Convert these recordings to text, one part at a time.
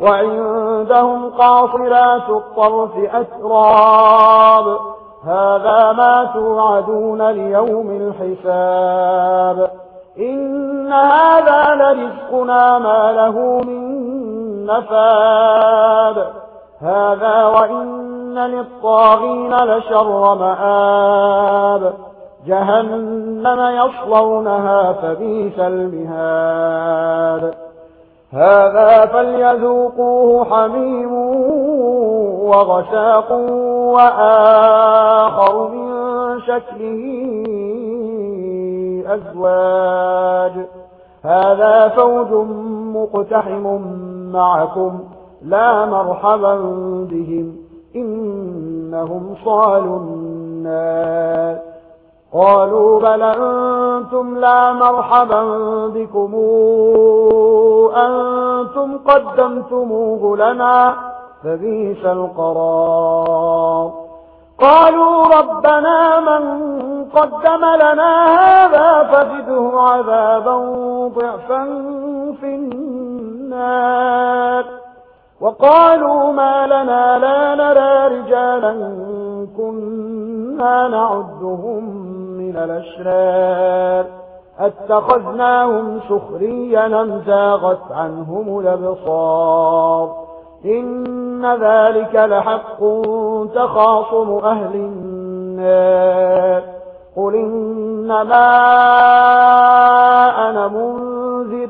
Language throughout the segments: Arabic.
وعندهم قاصرات الطرف أتراب. هذا ما توعدون ليوم الحساب. إن هذا لرزقنا ما له من نفاب هذا وإن للطاغين لشر مآب. جهنم يصلونها فبيس المهاد. هذا فليذوقوه حميم وغشاق وآخر من شكله أزواج. هذا فوج مقتحم معكم لا مرحبا بهم إنهم صالوا النار قالوا بل أنتم لا مرحبا بكمون أنتم قدمتموه لنا فبيس القرار قالوا ربنا من قدم لنا هذا فجده عذابا ضعفا في النار وقالوا ما لنا لا نرى رجالا كنا نعدهم من الأشرار أتخذناهم سخريا أم زاغت عنهم الأبصار إن ذلك لحق تخاصم أهل النار قل إنما أنا منذر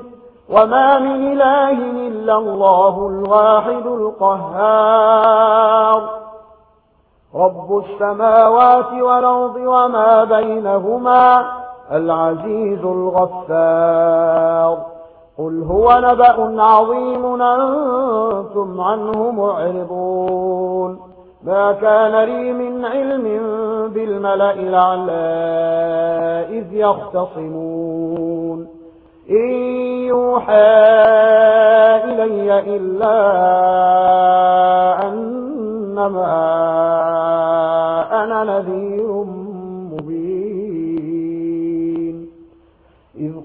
وما من إله إلا الله الواحد القهار رب السماوات والأرض وما بينهما العزيز الغفار. قل هو نبأ عظيم أنتم عنه معرضون. ما كان لي من علم بالملأ العلى إذ يختصمون. إن يوحى إلي إلا أنما أنا نذير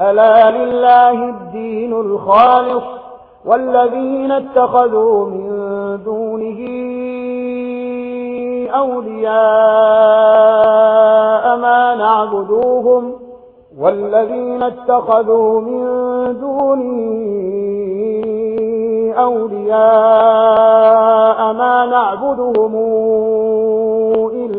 ألا لله الدين الخالص والذين اتخذوا من دونه أولياء ما نعبدوهم والذين اتخذوا من دونه أولياء ما نعبدهم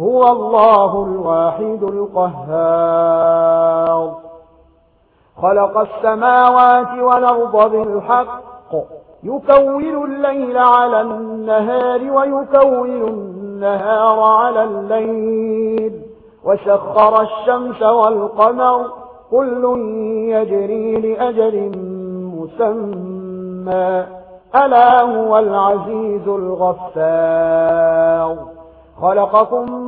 هو الله الواحد القهار. خلق السماوات والأرض بالحق. يكون الليل على النهار ويكون النهار على الليل. وسخر الشمس والقمر. كل يجري لأجل مسمى. ألا هو العزيز الغفار. خلقكم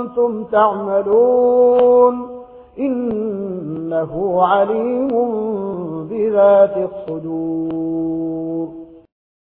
كنتم تعملون إنه عليم بذات الصدور